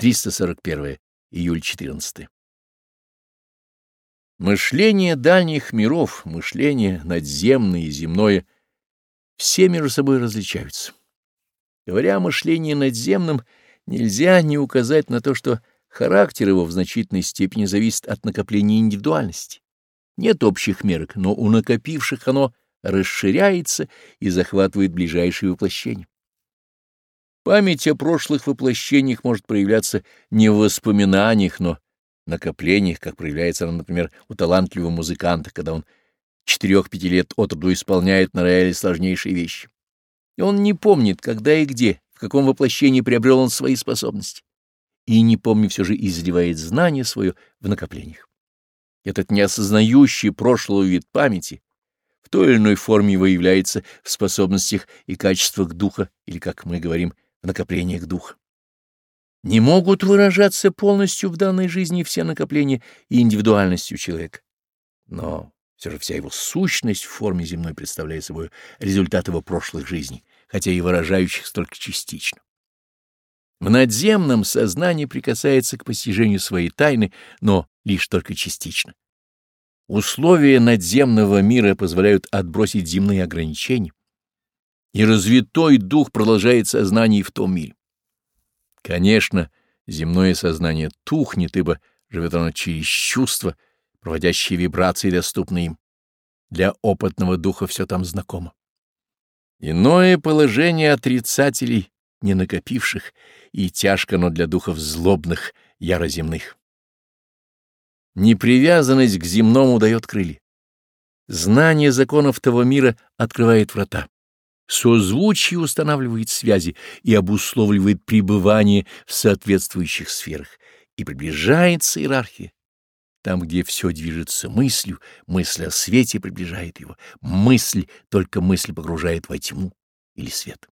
341 июль 14. Мышление дальних миров, мышление надземное и земное все между собой различаются. Говоря о мышлении надземном, нельзя не указать на то, что характер его в значительной степени зависит от накопления индивидуальности. Нет общих мерок, но у накопивших оно расширяется и захватывает ближайшие воплощения. Память о прошлых воплощениях может проявляться не в воспоминаниях, но в накоплениях, как проявляется она, например, у талантливого музыканта, когда он четырех-пяти лет от роду исполняет на рояле сложнейшие вещи. И он не помнит, когда и где, в каком воплощении приобрел он свои способности. И, не помни, все же изливает знание свое в накоплениях. Этот неосознающий прошлого вид памяти в той или иной форме выявляется в способностях и качествах духа, или, как мы говорим, накоплениях духа. Не могут выражаться полностью в данной жизни все накопления и индивидуальностью человека. Но все же вся его сущность в форме земной представляет собой результат его прошлых жизней, хотя и выражающихся только частично. В надземном сознании прикасается к постижению своей тайны, но лишь только частично. Условия надземного мира позволяют отбросить земные ограничения, неразвитой дух продолжает сознание в том мире. Конечно, земное сознание тухнет, ибо живет оно через чувства, проводящие вибрации, доступные им. Для опытного духа все там знакомо. Иное положение отрицателей, не накопивших, и тяжко оно для духов злобных, яроземных. Непривязанность к земному дает крылья. Знание законов того мира открывает врата созвучие устанавливает связи и обусловливает пребывание в соответствующих сферах, и приближается иерархия. Там, где все движется мыслью, мысль о свете приближает его, мысль, только мысль погружает во тьму или свет.